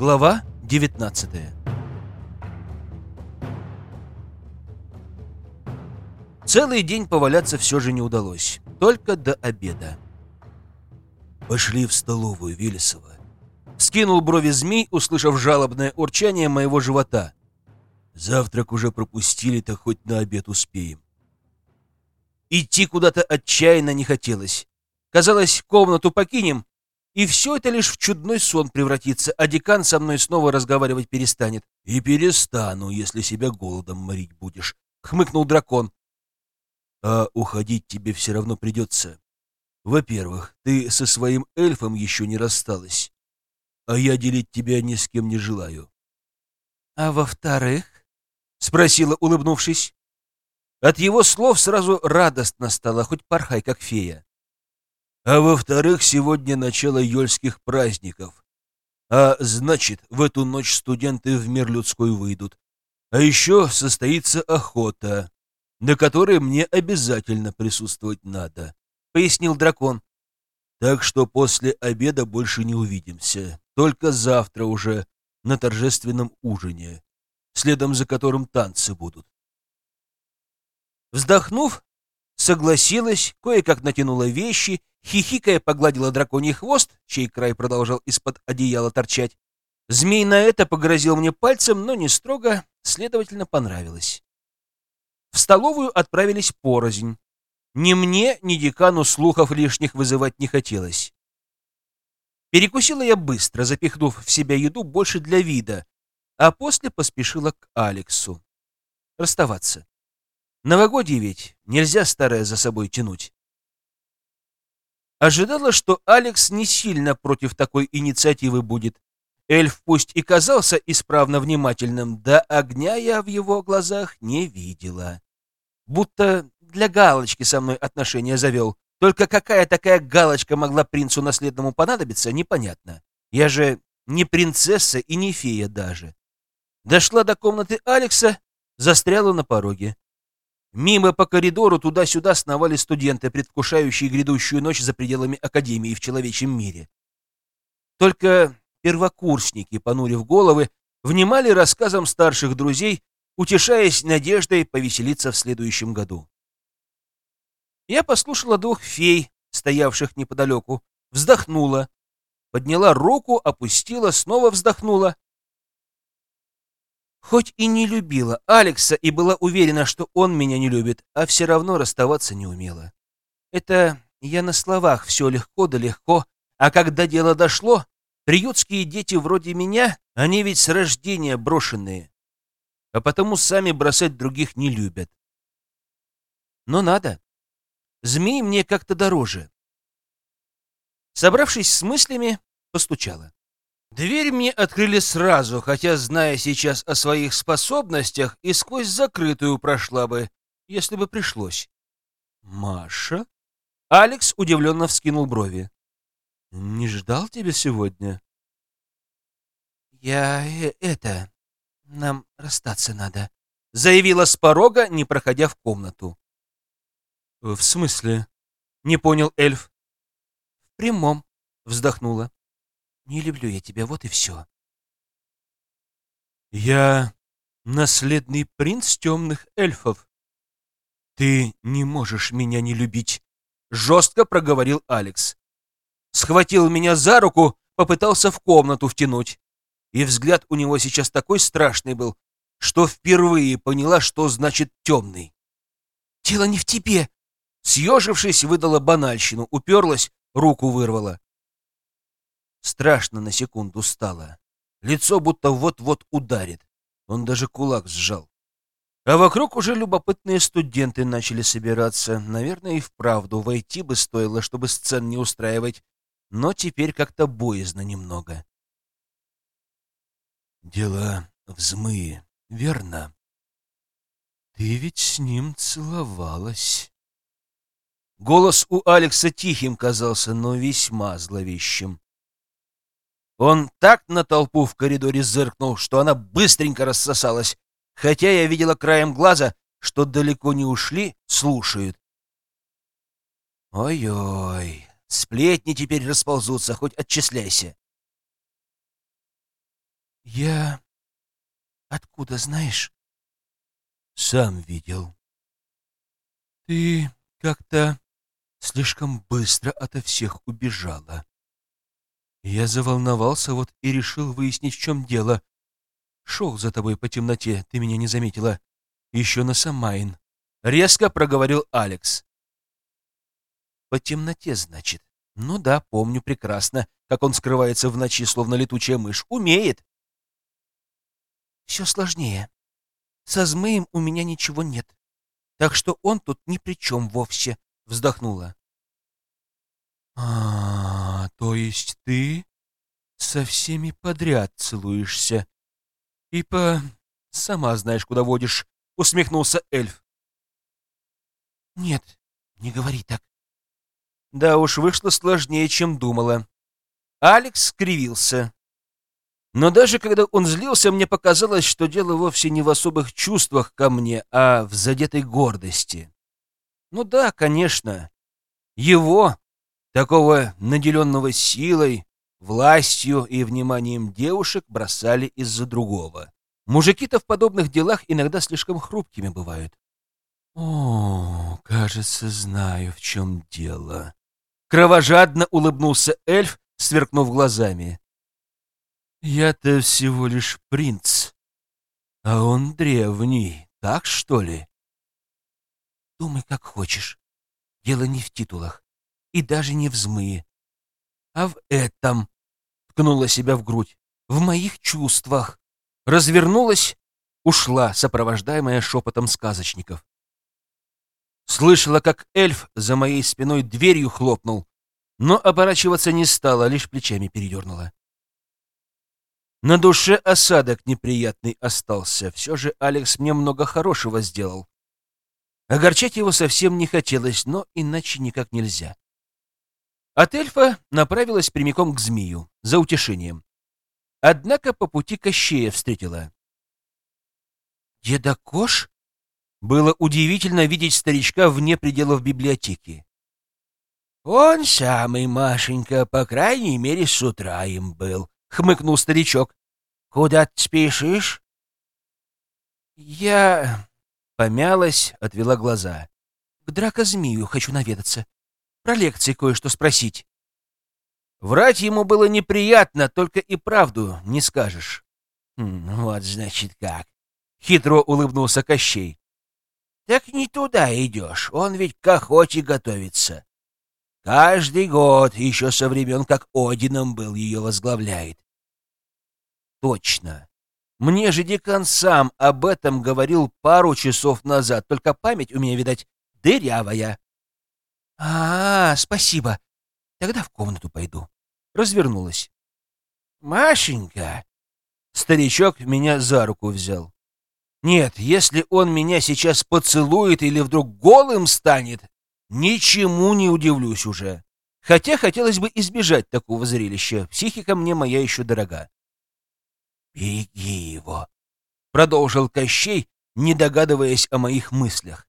Глава 19 Целый день поваляться все же не удалось. Только до обеда. «Пошли в столовую, Велесова». Скинул брови змей, услышав жалобное урчание моего живота. «Завтрак уже пропустили-то, хоть на обед успеем». Идти куда-то отчаянно не хотелось. Казалось, комнату покинем, и все это лишь в чудной сон превратится, а декан со мной снова разговаривать перестанет. «И перестану, если себя голодом морить будешь», — хмыкнул дракон. «А уходить тебе все равно придется. Во-первых, ты со своим эльфом еще не рассталась, а я делить тебя ни с кем не желаю». «А во-вторых?» — спросила, улыбнувшись. От его слов сразу радостно стало, хоть порхай, как фея. А во-вторых, сегодня начало ёльских праздников. А значит, в эту ночь студенты в мир людской выйдут. А еще состоится охота, на которой мне обязательно присутствовать надо, — пояснил дракон. Так что после обеда больше не увидимся. Только завтра уже на торжественном ужине, следом за которым танцы будут. Вздохнув, согласилась, кое-как натянула вещи хихикая погладила драконий хвост, чей край продолжал из-под одеяла торчать. Змей на это погрозил мне пальцем, но не строго, следовательно, понравилось. В столовую отправились порознь. Ни мне, ни декану слухов лишних вызывать не хотелось. Перекусила я быстро, запихнув в себя еду больше для вида, а после поспешила к Алексу. Расставаться. Новогодье ведь, нельзя старое за собой тянуть. Ожидала, что Алекс не сильно против такой инициативы будет. Эльф пусть и казался исправно внимательным, да огня я в его глазах не видела. Будто для галочки со мной отношения завел. Только какая такая галочка могла принцу наследному понадобиться, непонятно. Я же не принцесса и не фея даже. Дошла до комнаты Алекса, застряла на пороге. Мимо по коридору туда-сюда сновали студенты, предвкушающие грядущую ночь за пределами Академии в человечьем мире. Только первокурсники, понурив головы, внимали рассказам старших друзей, утешаясь надеждой повеселиться в следующем году. Я послушала двух фей, стоявших неподалеку, вздохнула, подняла руку, опустила, снова вздохнула Хоть и не любила Алекса и была уверена, что он меня не любит, а все равно расставаться не умела. Это я на словах все легко да легко, а когда дело дошло, приютские дети вроде меня, они ведь с рождения брошенные, а потому сами бросать других не любят. Но надо. Змей мне как-то дороже. Собравшись с мыслями, постучала. Дверь мне открыли сразу, хотя, зная сейчас о своих способностях, и сквозь закрытую прошла бы, если бы пришлось. «Маша?» Алекс удивленно вскинул брови. «Не ждал тебя сегодня?» «Я э, это... Нам расстаться надо», — заявила с порога, не проходя в комнату. «В смысле?» — не понял эльф. «В прямом», — вздохнула. Не люблю я тебя, вот и все. Я наследный принц темных эльфов. Ты не можешь меня не любить, жестко проговорил Алекс. Схватил меня за руку, попытался в комнату втянуть. И взгляд у него сейчас такой страшный был, что впервые поняла, что значит темный. «Дело не в тебе!» Съежившись, выдала банальщину, уперлась, руку вырвала. Страшно на секунду стало. Лицо будто вот-вот ударит. Он даже кулак сжал. А вокруг уже любопытные студенты начали собираться. Наверное, и вправду войти бы стоило, чтобы сцен не устраивать. Но теперь как-то боязно немного. Дело взмые, верно? Ты ведь с ним целовалась. Голос у Алекса тихим казался, но весьма зловещим. Он так на толпу в коридоре зыркнул, что она быстренько рассосалась, хотя я видела краем глаза, что далеко не ушли, слушают. Ой-ой, сплетни теперь расползутся, хоть отчисляйся. Я... Откуда знаешь? Сам видел. Ты как-то слишком быстро ото всех убежала. Я заволновался вот и решил выяснить, в чем дело. Шел за тобой по темноте, ты меня не заметила. Еще на Самайн. Резко проговорил Алекс. По темноте, значит. Ну да, помню прекрасно, как он скрывается в ночи, словно летучая мышь. Умеет. Все сложнее. Со змеем у меня ничего нет. Так что он тут ни при чем вовсе, вздохнула. А, то есть ты со всеми подряд целуешься и по... сама знаешь, куда водишь, усмехнулся эльф. Нет, не говори так. Да уж, вышло сложнее, чем думала. Алекс скривился. Но даже когда он злился, мне показалось, что дело вовсе не в особых чувствах ко мне, а в задетой гордости. Ну да, конечно, его, такого наделенного силой, властью и вниманием девушек, бросали из-за другого. Мужики-то в подобных делах иногда слишком хрупкими бывают. «О, кажется, знаю, в чем дело». Кровожадно улыбнулся эльф, сверкнув глазами. Я-то всего лишь принц, а он древний, так что ли? Думай, как хочешь. Дело не в титулах и даже не в змые, а в этом. Ткнула себя в грудь. В моих чувствах. Развернулась, ушла, сопровождаемая шепотом сказочников. Слышала, как эльф за моей спиной дверью хлопнул, но оборачиваться не стала, лишь плечами передернула. На душе осадок неприятный остался. Все же Алекс мне много хорошего сделал. Огорчать его совсем не хотелось, но иначе никак нельзя. От эльфа направилась прямиком к змею, за утешением. Однако по пути Кощея встретила. «Деда Кош?» Было удивительно видеть старичка вне пределов библиотеки. «Он самый, Машенька, по крайней мере, с утра им был», — хмыкнул старичок. «Куда ты спешишь?» «Я...» — помялась, отвела глаза. «К дракозмию хочу наведаться. Про лекции кое-что спросить». Врать ему было неприятно, только и правду не скажешь. «Хм, «Вот, значит, как!» — хитро улыбнулся Кощей. «Так не туда идешь, он ведь к охоте готовится. Каждый год, еще со времен, как Одином был, ее возглавляет. Точно. Мне же декан сам об этом говорил пару часов назад, только память у меня, видать, дырявая. А, спасибо. Тогда в комнату пойду. Развернулась. Машенька! Старичок меня за руку взял. Нет, если он меня сейчас поцелует или вдруг голым станет, ничему не удивлюсь уже. Хотя хотелось бы избежать такого зрелища. Психика мне моя еще дорога. «Береги его», — продолжил Кощей, не догадываясь о моих мыслях.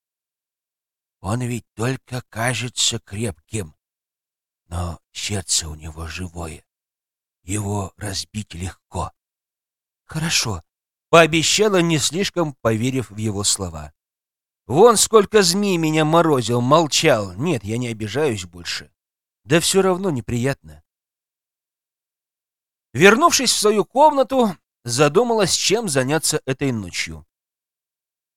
«Он ведь только кажется крепким, но сердце у него живое. Его разбить легко». «Хорошо», — пообещала, не слишком поверив в его слова. «Вон сколько змей меня морозил, молчал. Нет, я не обижаюсь больше. Да все равно неприятно». Вернувшись в свою комнату, задумалась, чем заняться этой ночью.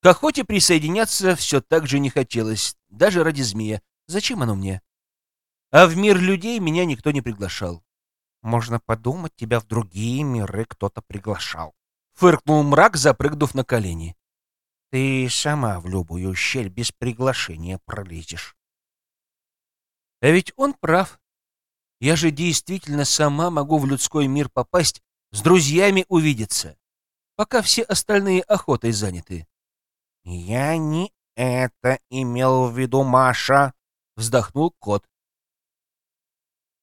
К охоте присоединяться все так же не хотелось, даже ради змея. Зачем оно мне? А в мир людей меня никто не приглашал. Можно подумать, тебя в другие миры кто-то приглашал. Фыркнул мрак, запрыгнув на колени. Ты сама в любую щель без приглашения пролезешь. А ведь он прав. Я же действительно сама могу в людской мир попасть, с друзьями увидеться, пока все остальные охотой заняты. — Я не это имел в виду, Маша, — вздохнул кот.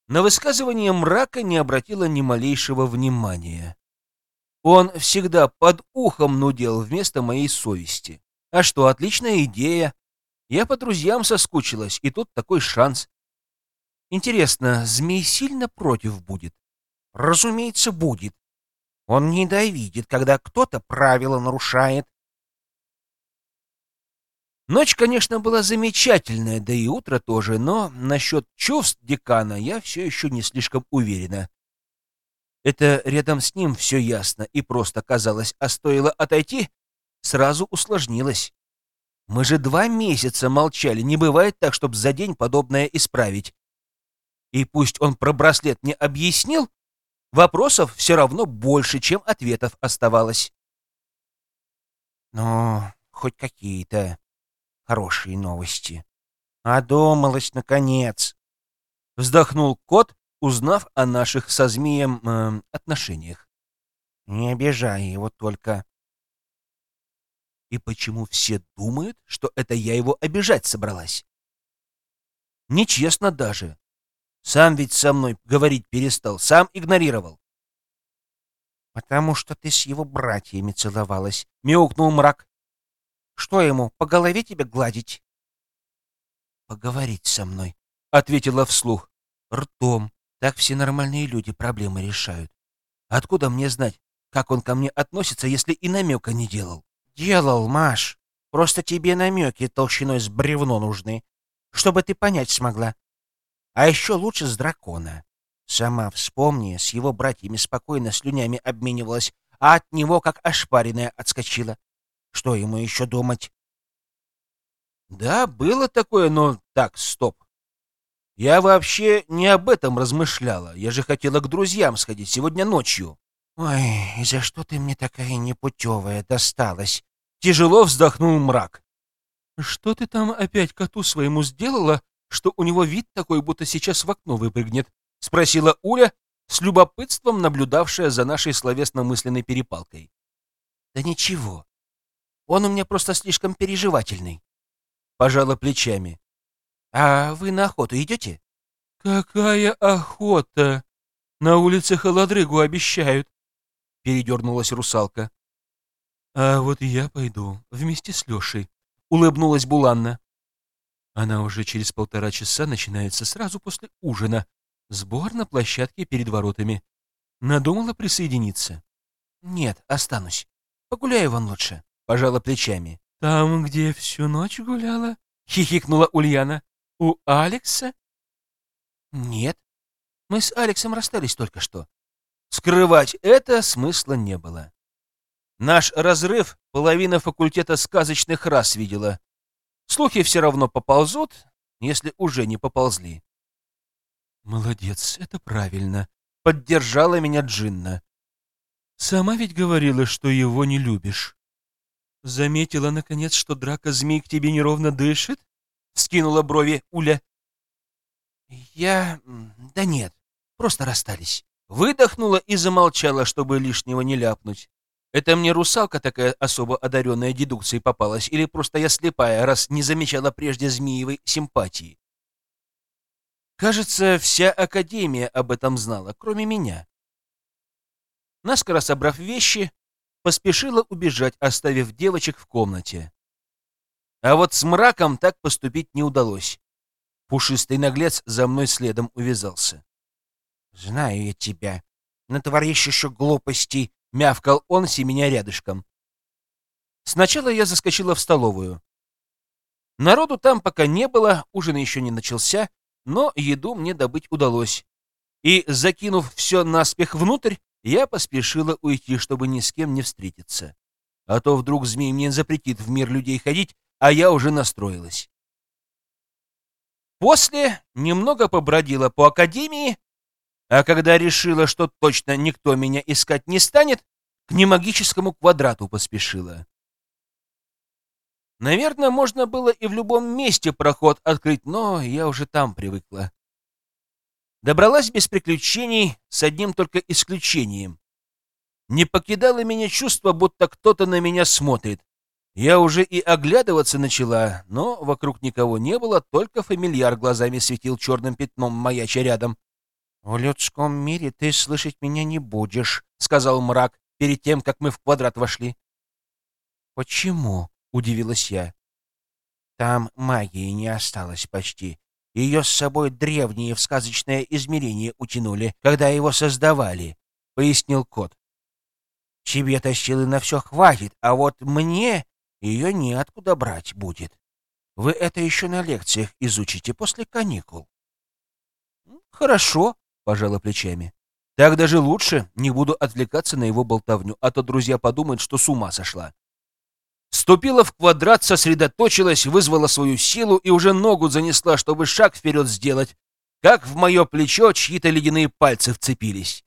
На высказывание мрака не обратила ни малейшего внимания. Он всегда под ухом нудел вместо моей совести. А что, отличная идея. Я по друзьям соскучилась, и тут такой шанс. Интересно, змей сильно против будет? Разумеется, будет. Он ненавидит, когда кто-то правила нарушает. Ночь, конечно, была замечательная, да и утро тоже, но насчет чувств декана я все еще не слишком уверена. Это рядом с ним все ясно и просто казалось, а стоило отойти, сразу усложнилось. Мы же два месяца молчали, не бывает так, чтобы за день подобное исправить. И пусть он про браслет не объяснил, вопросов все равно больше, чем ответов оставалось. Ну, хоть какие-то хорошие новости. Одумалась, наконец. Вздохнул кот, узнав о наших со змеем э, отношениях. Не обижай его только. И почему все думают, что это я его обижать собралась? Нечестно даже. Сам ведь со мной говорить перестал, сам игнорировал. «Потому что ты с его братьями целовалась», — мяукнул мрак. «Что ему, по голове тебя гладить?» «Поговорить со мной», — ответила вслух. «Ртом. Так все нормальные люди проблемы решают. Откуда мне знать, как он ко мне относится, если и намека не делал?» «Делал, Маш. Просто тебе намеки толщиной с бревно нужны, чтобы ты понять смогла. А еще лучше с дракона. Сама вспомни, с его братьями спокойно слюнями обменивалась, а от него как ошпаренная отскочила. Что ему еще думать? Да, было такое, но так, стоп. Я вообще не об этом размышляла. Я же хотела к друзьям сходить сегодня ночью. Ой, и за что ты мне такая непутевая досталась? Тяжело вздохнул мрак. Что ты там опять коту своему сделала, что у него вид такой, будто сейчас в окно выпрыгнет?» — спросила Уля, с любопытством наблюдавшая за нашей словесно-мысленной перепалкой. «Да ничего. Он у меня просто слишком переживательный». Пожала плечами. «А вы на охоту идете?» «Какая охота! На улице холодрыгу обещают!» Передернулась русалка. «А вот я пойду вместе с Лешей», — улыбнулась Буланна. Она уже через полтора часа начинается сразу после ужина. Сбор на площадке перед воротами. Надумала присоединиться. «Нет, останусь. Погуляю вон лучше», — пожала плечами. «Там, где всю ночь гуляла?» — хихикнула Ульяна. «У Алекса?» «Нет. Мы с Алексом расстались только что». Скрывать это смысла не было. Наш разрыв половина факультета сказочных рас видела. Слухи все равно поползут, если уже не поползли. «Молодец, это правильно», — поддержала меня Джинна. «Сама ведь говорила, что его не любишь». «Заметила, наконец, что драка змей к тебе неровно дышит?» — скинула брови Уля. «Я... да нет, просто расстались». Выдохнула и замолчала, чтобы лишнего не ляпнуть. Это мне русалка такая особо одаренная дедукцией попалась, или просто я слепая, раз не замечала прежде змеевой симпатии? Кажется, вся Академия об этом знала, кроме меня. Наскоро собрав вещи, поспешила убежать, оставив девочек в комнате. А вот с мраком так поступить не удалось. Пушистый наглец за мной следом увязался. «Знаю я тебя. Натворишь еще глупостей», — мявкал он, семеня рядышком. Сначала я заскочила в столовую. Народу там пока не было, ужин еще не начался, но еду мне добыть удалось. И, закинув все наспех внутрь, я поспешила уйти, чтобы ни с кем не встретиться. А то вдруг змей мне запретит в мир людей ходить, а я уже настроилась. После немного побродила по академии а когда решила, что точно никто меня искать не станет, к немагическому квадрату поспешила. Наверное, можно было и в любом месте проход открыть, но я уже там привыкла. Добралась без приключений, с одним только исключением. Не покидало меня чувство, будто кто-то на меня смотрит. Я уже и оглядываться начала, но вокруг никого не было, только фамильяр глазами светил черным пятном, маяча рядом. «В людском мире ты слышать меня не будешь», — сказал мрак перед тем, как мы в квадрат вошли. «Почему?» — удивилась я. «Там магии не осталось почти. Ее с собой древние в сказочное измерение утянули, когда его создавали», — пояснил кот. Тебе-то силы на все хватит, а вот мне ее неоткуда брать будет. Вы это еще на лекциях изучите после каникул. Хорошо, пожала плечами. Так даже лучше, не буду отвлекаться на его болтовню, а то друзья подумают, что с ума сошла. Ступила в квадрат, сосредоточилась, вызвала свою силу и уже ногу занесла, чтобы шаг вперед сделать, как в мое плечо чьи-то ледяные пальцы вцепились.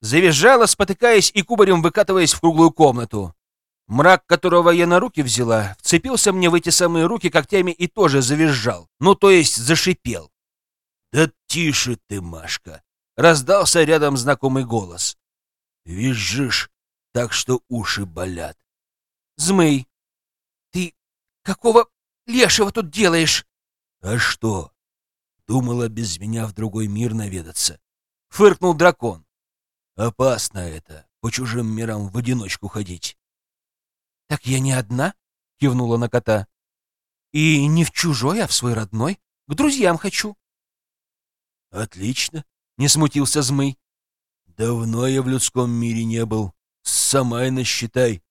Завизжала, спотыкаясь и кубарем выкатываясь в круглую комнату. Мрак, которого я на руки взяла, вцепился мне в эти самые руки когтями и тоже завизжал, ну то есть зашипел. «Да тише ты, Машка!» — раздался рядом знакомый голос. «Визжишь, так что уши болят». «Змей, ты какого лешего тут делаешь?» «А что? Думала без меня в другой мир наведаться?» — фыркнул дракон. «Опасно это, по чужим мирам в одиночку ходить». «Так я не одна?» — кивнула на кота. «И не в чужой, а в свой родной. К друзьям хочу». «Отлично», — не смутился Змый. «Давно я в людском мире не был. Сама насчитай.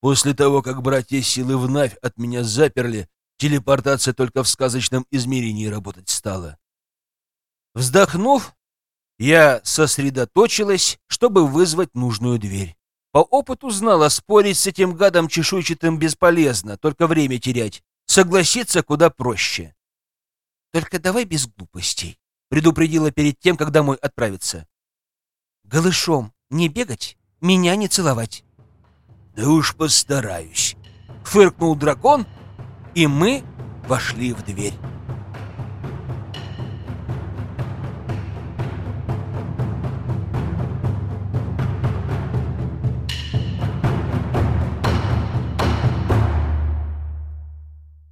После того, как братья силы вновь от меня заперли, телепортация только в сказочном измерении работать стала». Вздохнув, я сосредоточилась, чтобы вызвать нужную дверь. По опыту знала, спорить с этим гадом чешуйчатым бесполезно, только время терять. Согласиться куда проще. «Только давай без глупостей», предупредила перед тем, как домой отправиться. «Голышом не бегать, меня не целовать». «Да уж постараюсь», — фыркнул дракон, и мы вошли в дверь.